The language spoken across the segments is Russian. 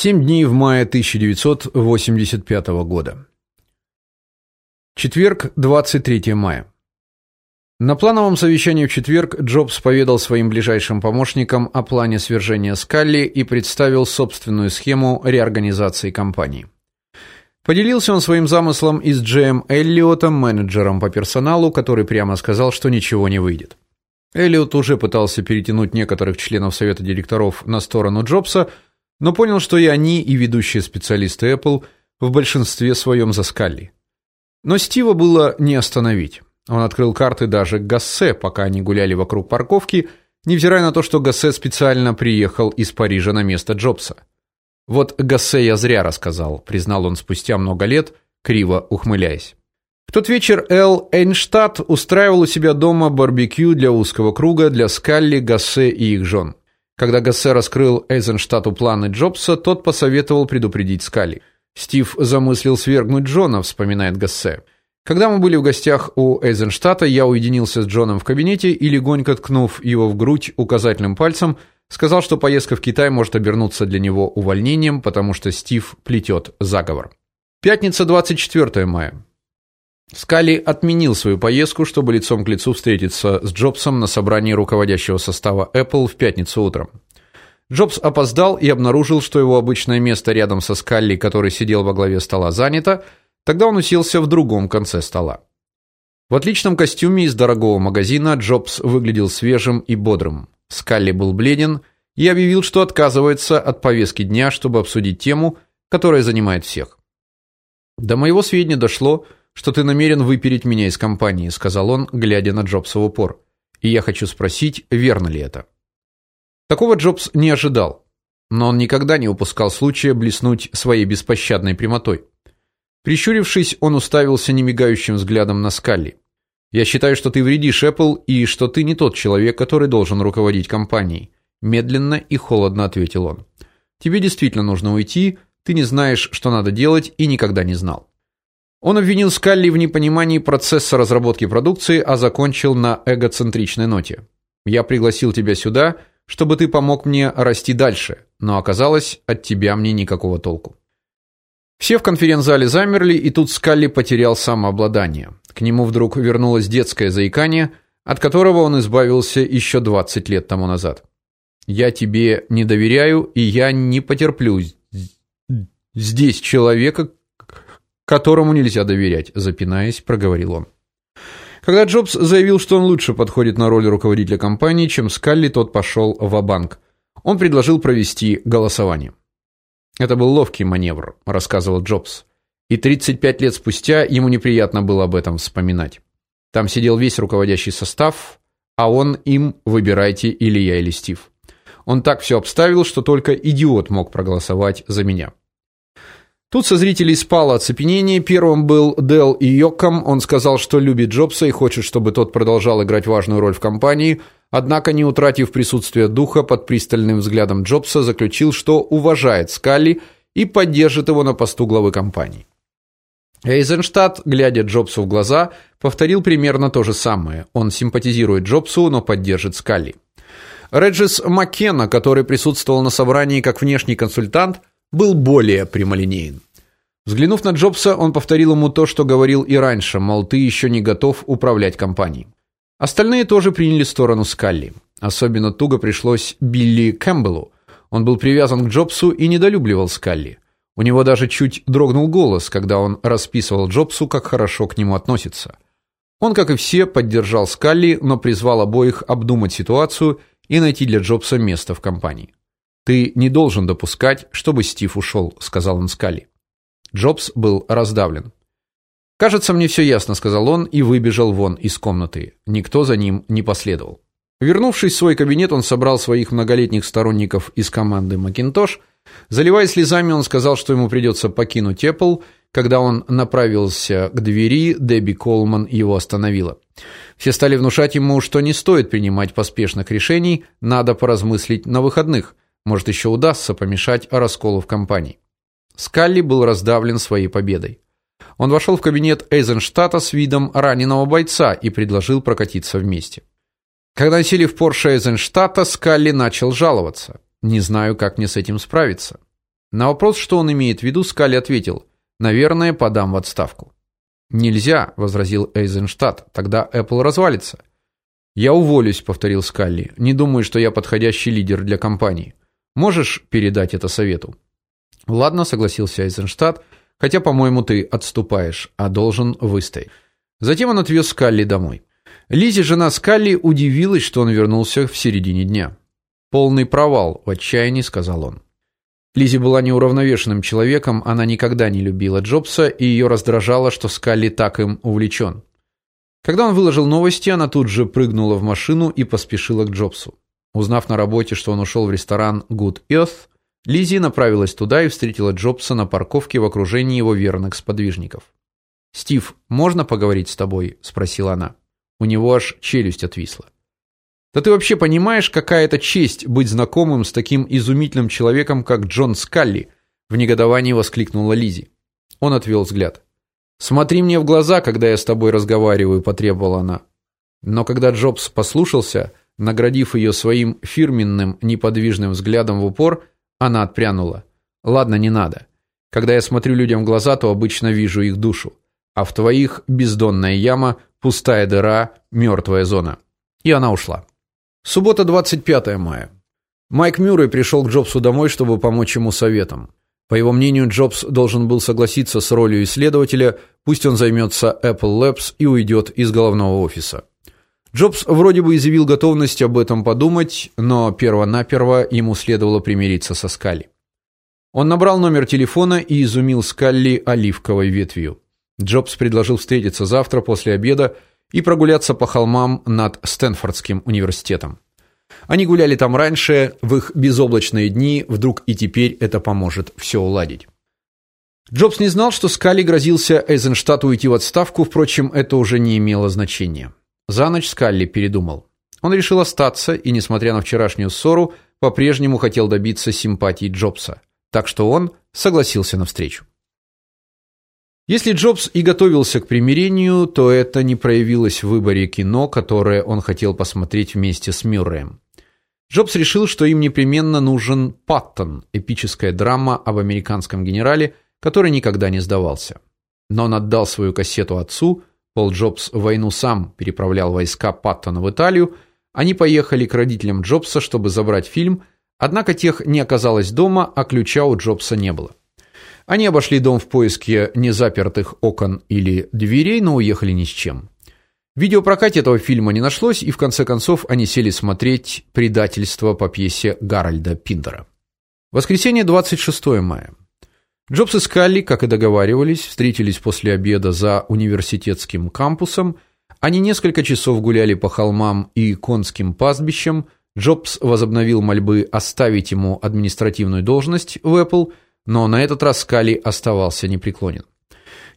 Семь дней в мае 1985 года. Четверг, 23 мая. На плановом совещании в четверг Джобс поведал своим ближайшим помощникам о плане свержения Скалли и представил собственную схему реорганизации компании. Поделился он своим замыслом и с Джейм Эллиотом, менеджером по персоналу, который прямо сказал, что ничего не выйдет. Эллиот уже пытался перетянуть некоторых членов совета директоров на сторону Джобса, но понял, что и они, и ведущие специалисты Apple в большинстве своем за Скалли. Но Стива было не остановить. Он открыл карты даже Гассе, пока они гуляли вокруг парковки, невзирая на то, что Гассе специально приехал из Парижа на место Джобса. Вот Гассе я зря рассказал, признал он спустя много лет, криво ухмыляясь. В тот вечер Эл Эйнштадт устраивал у себя дома барбекю для узкого круга для Скалли, Гассе и их жен. Когда Гассе раскрыл Эйзенштадту планы Джобса, тот посоветовал предупредить Скалли. Стив замыслил свергнуть Джона, вспоминает Гассе. Когда мы были в гостях у Эйзенштадта, я уединился с Джоном в кабинете и легонько ткнув его в грудь указательным пальцем, сказал, что поездка в Китай может обернуться для него увольнением, потому что Стив плетет заговор. Пятница, 24 мая. Скали отменил свою поездку, чтобы лицом к лицу встретиться с Джобсом на собрании руководящего состава Apple в пятницу утром. Джобс опоздал и обнаружил, что его обычное место рядом со Скалли, который сидел во главе стола, занято. Тогда он уселся в другом конце стола. В отличном костюме из дорогого магазина Джобс выглядел свежим и бодрым. Скалли был бледен и объявил, что отказывается от повестки дня, чтобы обсудить тему, которая занимает всех. До моего сведения дошло, что ты намерен выпереть меня из компании, сказал он, глядя на Джобса в упор. И я хочу спросить, верно ли это? Такого Джобс не ожидал, но он никогда не упускал случая блеснуть своей беспощадной прямотой. Прищурившись, он уставился немигающим взглядом на Скалли. Я считаю, что ты вредишь Apple и что ты не тот человек, который должен руководить компанией, медленно и холодно ответил он. Тебе действительно нужно уйти, ты не знаешь, что надо делать и никогда не знал. Он обвинил Скалли в непонимании процесса разработки продукции, а закончил на эгоцентричной ноте. Я пригласил тебя сюда, чтобы ты помог мне расти дальше, но оказалось, от тебя мне никакого толку. Все в конференц-зале замерли, и тут Скалли потерял самообладание. К нему вдруг вернулось детское заикание, от которого он избавился еще 20 лет тому назад. Я тебе не доверяю, и я не потерплю здесь человека, которому нельзя доверять, запинаясь, проговорил он. Когда Джобс заявил, что он лучше подходит на роль руководителя компании, чем Скалли, тот пошел в банк Он предложил провести голосование. Это был ловкий маневр, рассказывал Джобс. И 35 лет спустя ему неприятно было об этом вспоминать. Там сидел весь руководящий состав, а он им выбирайте или я, или Стив. Он так все обставил, что только идиот мог проголосовать за меня. Тут со зрителей спало оцепенение. Первым был Дел и Йоком. Он сказал, что любит Джобса и хочет, чтобы тот продолжал играть важную роль в компании. Однако, не утратив присутствия духа, под пристальным взглядом Джобса заключил, что уважает Скалли и поддержит его на посту главы компании. Эйзенштадт, глядя Джобсу в глаза, повторил примерно то же самое. Он симпатизирует Джобсу, но поддержит Скалли. Реджис Маккена, который присутствовал на собрании как внешний консультант, был более прямолинеен. Взглянув на Джобса, он повторил ему то, что говорил и раньше, мол, ты еще не готов управлять компанией. Остальные тоже приняли сторону Скалли. Особенно туго пришлось Билли Кэмпбеллу. Он был привязан к Джобсу и недолюбливал Скалли. У него даже чуть дрогнул голос, когда он расписывал Джобсу, как хорошо к нему относится. Он, как и все, поддержал Скалли, но призвал обоих обдумать ситуацию и найти для Джобса место в компании. Ты не должен допускать, чтобы Стив ушел», — сказал он Скалли. Джобс был раздавлен. "Кажется, мне все ясно", сказал он и выбежал вон из комнаты. Никто за ним не последовал. Вернувшись в свой кабинет, он собрал своих многолетних сторонников из команды Macintosh. Заливая слезами, он сказал, что ему придется покинуть Apple. Когда он направился к двери, Дебби Колман его остановила. Все стали внушать ему, что не стоит принимать поспешных решений, надо поразмыслить на выходных. Может, еще удастся помешать расколу в компании. Скалли был раздавлен своей победой. Он вошел в кабинет Эйзенштадта с видом раненого бойца и предложил прокатиться вместе. Когда сели в Порше Эйзенштадта, Скалли начал жаловаться. Не знаю, как мне с этим справиться. На вопрос, что он имеет в виду, Скалли ответил: "Наверное, подам в отставку". "Нельзя", возразил Эйзенштадт. "Тогда Apple развалится". "Я уволюсь", повторил Скалли. "Не думаю, что я подходящий лидер для компании. Можешь передать это совету?" "Ладно", согласился Эйзенштадт, "хотя, по-моему, ты отступаешь, а должен выстоять". Затем он отвез Скалли домой. Лизи, жена Скалли, удивилась, что он вернулся в середине дня. Полный провал, в отчаянии сказал он. Лизи была неуравновешенным человеком, она никогда не любила Джобса, и ее раздражало, что Скалли так им увлечен. Когда он выложил новости, она тут же прыгнула в машину и поспешила к Джобсу. Узнав на работе, что он ушел в ресторан Good Earth, Лизи направилась туда и встретила Джобса на парковке в окружении его верных сподвижников. "Стив, можно поговорить с тобой?" спросила она. У него аж челюсть отвисла. Да ты вообще понимаешь, какая это честь быть знакомым с таким изумительным человеком, как Джон Скалли, в негодовании воскликнула Лизи. Он отвел взгляд. Смотри мне в глаза, когда я с тобой разговариваю, потребовала она. Но когда Джобс послушался, наградив ее своим фирменным неподвижным взглядом в упор, она отпрянула. Ладно, не надо. Когда я смотрю людям в глаза, то обычно вижу их душу, а в твоих бездонная яма, пустая дыра, мертвая зона. И она ушла. Суббота, 25 мая. Майк Мюррей пришел к Джобсу домой, чтобы помочь ему советом. По его мнению, Джобс должен был согласиться с ролью исследователя, пусть он займется Apple Labs и уйдет из головного офиса. Джобс вроде бы изъявил готовность об этом подумать, но перво-наперво ему следовало примириться со Скалли. Он набрал номер телефона и изумил Скалли оливковой ветвью. Джобс предложил встретиться завтра после обеда и прогуляться по холмам над Стэнфордским университетом. Они гуляли там раньше, в их безоблачные дни, вдруг и теперь это поможет все уладить. Джобс не знал, что Скали грозился Эйзенштадту уйти в отставку, впрочем, это уже не имело значения. За ночь Скалли передумал. Он решил остаться и, несмотря на вчерашнюю ссору, по-прежнему хотел добиться симпатии Джобса. Так что он согласился на встречу. Если Джобс и готовился к примирению, то это не проявилось в выборе кино, которое он хотел посмотреть вместе с Мюрреем. Джобс решил, что им непременно нужен Паттон, эпическая драма об американском генерале, который никогда не сдавался. Но он отдал свою кассету отцу. Пол Джобс в войну сам переправлял войска Паттона в Италию. Они поехали к родителям Джобса, чтобы забрать фильм, однако тех не оказалось дома, а ключа у Джобса не было. Они обошли дом в поиске незапертых окон или дверей, но уехали ни с чем. В видеопрокате этого фильма не нашлось, и в конце концов они сели смотреть Предательство по пьесе Гарольда Пинтера. Воскресенье, 26 мая. Джобс и Скалли, как и договаривались, встретились после обеда за университетским кампусом. Они несколько часов гуляли по холмам и конским пастбищам. Джобс возобновил мольбы оставить ему административную должность в Apple – но на этот раз Скалли оставался непреклонен.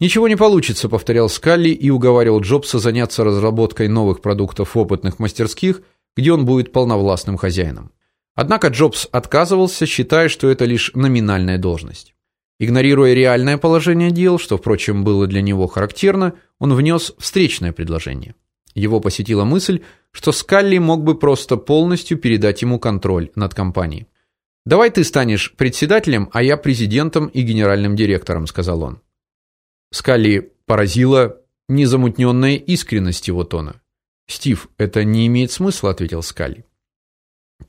Ничего не получится, повторял Скалли и уговаривал Джобса заняться разработкой новых продуктов в опытных мастерских, где он будет полновластным хозяином. Однако Джобс отказывался, считая, что это лишь номинальная должность. Игнорируя реальное положение дел, что, впрочем, было для него характерно, он внес встречное предложение. Его посетила мысль, что Скалли мог бы просто полностью передать ему контроль над компанией. Давай ты станешь председателем, а я президентом и генеральным директором, сказал он. Скалли поразила незамутненная искренность его тона. Стив, это не имеет смысла, ответил Скалли.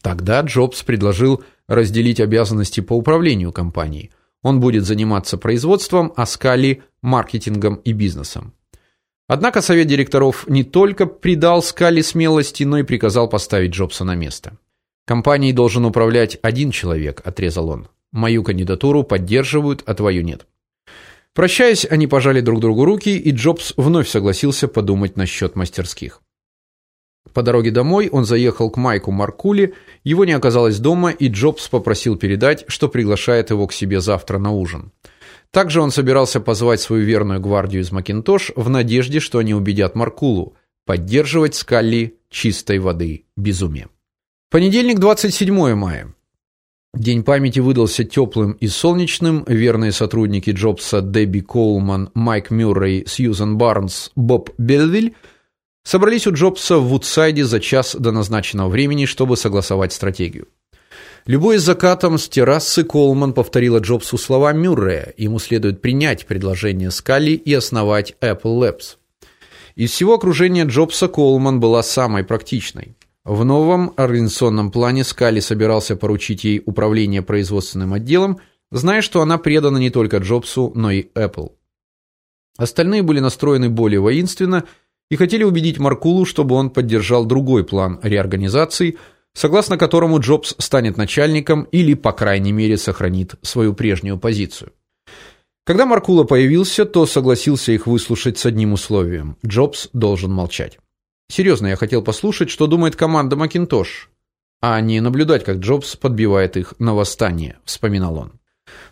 Тогда Джобс предложил разделить обязанности по управлению компанией. Он будет заниматься производством, а Скалли маркетингом и бизнесом. Однако совет директоров не только придал Скалли смелости, но и приказал поставить Джобса на место. Компанией должен управлять один человек, отрезал он. Мою кандидатуру поддерживают, а твою нет. Прощаясь, они пожали друг другу руки, и Джобс вновь согласился подумать насчет мастерских. По дороге домой он заехал к Майку Маркули, его не оказалось дома, и Джобс попросил передать, что приглашает его к себе завтра на ужин. Также он собирался позвать свою верную гвардию из Макинтош в надежде, что они убедят Маркулу поддерживать Скалли чистой воды безумие. Понедельник, 27 мая. День памяти выдался теплым и солнечным. Верные сотрудники Джобса Дебби Коулман, Майк Мюррей, Сьюзен Барнс, Боб Белвиль собрались у Джобса в Вудсайде за час до назначенного времени, чтобы согласовать стратегию. Любой закатом с террасы Колман повторила Джобсу слова Мюррея: ему следует принять предложение Скалли и основать Apple Labs. Из всего окружения Джобса Колман была самой практичной. В новом организационном плане Скалли собирался поручить ей управление производственным отделом, зная, что она предана не только Джобсу, но и Apple. Остальные были настроены более воинственно и хотели убедить Маркулу, чтобы он поддержал другой план реорганизации – согласно которому Джобс станет начальником или, по крайней мере, сохранит свою прежнюю позицию. Когда Маркула появился, то согласился их выслушать с одним условием: Джобс должен молчать. Серьезно, я хотел послушать, что думает команда Макинтош, а не наблюдать, как Джобс подбивает их на восстание, вспоминал он.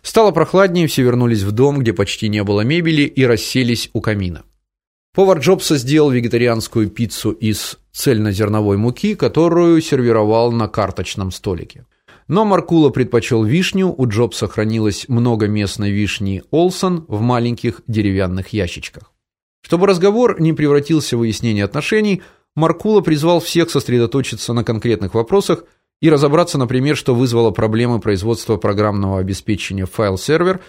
Стало прохладнее, все вернулись в дом, где почти не было мебели, и расселись у камина. Повар Джобса сделал вегетарианскую пиццу из цельнозерновой муки, которую сервировал на карточном столике. Но Маркула предпочел вишню, у Джобса сохранилось много местной вишни Олсон в маленьких деревянных ящичках. Чтобы разговор не превратился в выяснение отношений, Маркула призвал всех сосредоточиться на конкретных вопросах и разобраться, например, что вызвало проблемы производства программного обеспечения файл-сервер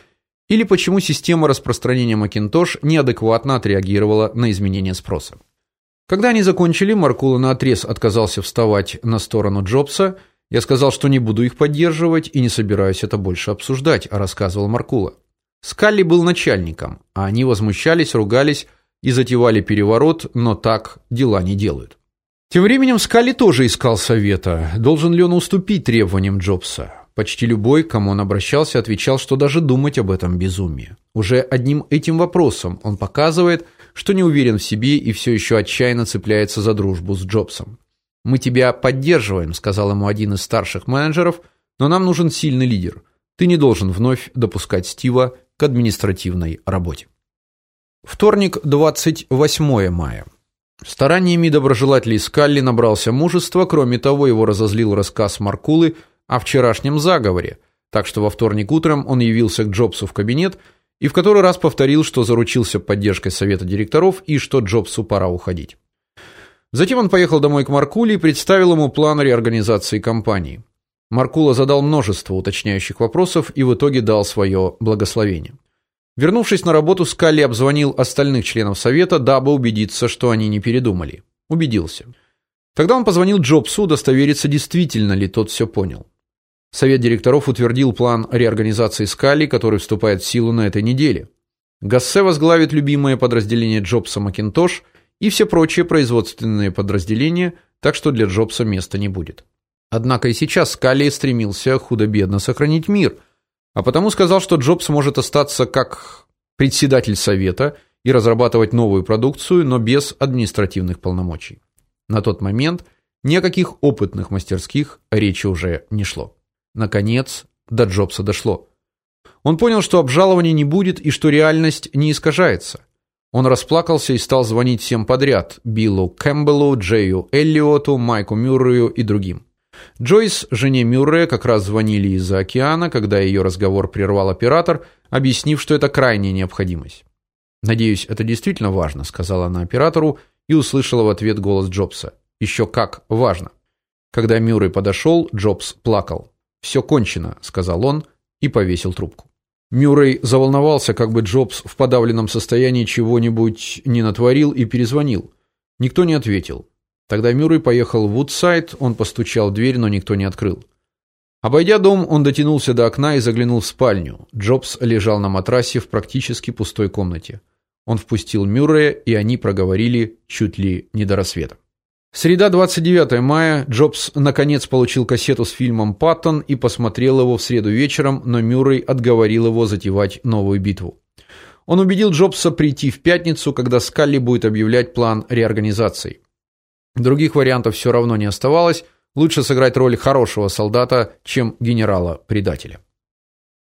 или почему система распространения Macintosh неадекватно отреагировала на изменения спроса. Когда они закончили, Маркула наотрез отказался вставать на сторону Джобса. Я сказал, что не буду их поддерживать и не собираюсь это больше обсуждать, рассказывал Маркула. Скалли был начальником, а они возмущались, ругались и затевали переворот, но так дела не делают. Тем временем Скалли тоже искал совета, должен ли он уступить требованиям Джобса. Почти любой, к кому он обращался, отвечал, что даже думать об этом безумие. Уже одним этим вопросом он показывает, что не уверен в себе и все еще отчаянно цепляется за дружбу с Джобсом. Мы тебя поддерживаем, сказал ему один из старших менеджеров, но нам нужен сильный лидер. Ты не должен вновь допускать Стива к административной работе. Вторник, 28 мая. Стараниями доброжелателей Скалли набрался мужества, кроме того, его разозлил рассказ Маркулы о вчерашнем заговоре. Так что во вторник утром он явился к Джобсу в кабинет и в который раз повторил, что заручился поддержкой совета директоров и что Джобсу пора уходить. Затем он поехал домой к Маркуле и представил ему план реорганизации компании. Маркула задал множество уточняющих вопросов и в итоге дал свое благословение. Вернувшись на работу, Скалли обзвонил остальных членов совета, дабы убедиться, что они не передумали. Убедился. Тогда он позвонил Джобсу, удостовериться, действительно ли тот все понял. Совет директоров утвердил план реорганизации Скали, который вступает в силу на этой неделе. Гассе возглавит любимое подразделение Джобса Макинтош и все прочие производственные подразделения, так что для Джобса места не будет. Однако и сейчас Скали стремился худо-бедно сохранить мир, а потому сказал, что Джобс может остаться как председатель совета и разрабатывать новую продукцию, но без административных полномочий. На тот момент ни о каких опытных мастерских речи уже не шло. Наконец, до Джобса дошло. Он понял, что обжалования не будет и что реальность не искажается. Он расплакался и стал звонить всем подряд: Биллу Кэмпбеллу, Джею Эллиоту, Майку Мюррею и другим. Джойс, жене Мюррея, как раз звонили из-за океана, когда ее разговор прервал оператор, объяснив, что это крайняя необходимость. "Надеюсь, это действительно важно", сказала она оператору и услышала в ответ голос Джобса. «Еще как важно". Когда Мюррей подошел, Джобс плакал. «Все кончено, сказал он и повесил трубку. Мюррей заволновался, как бы Джобс в подавленном состоянии чего-нибудь не натворил и перезвонил. Никто не ответил. Тогда Мюррей поехал в Вудсайд, он постучал в дверь, но никто не открыл. Обойдя дом, он дотянулся до окна и заглянул в спальню. Джобс лежал на матрасе в практически пустой комнате. Он впустил Мюррея, и они проговорили чуть ли не до рассвета. Среда, 29 мая. Джобс наконец получил кассету с фильмом Паттон и посмотрел его в среду вечером, но Мюррей отговорил его затевать новую битву. Он убедил Джобса прийти в пятницу, когда Скалли будет объявлять план реорганизации. Других вариантов все равно не оставалось. Лучше сыграть роль хорошего солдата, чем генерала-предателя.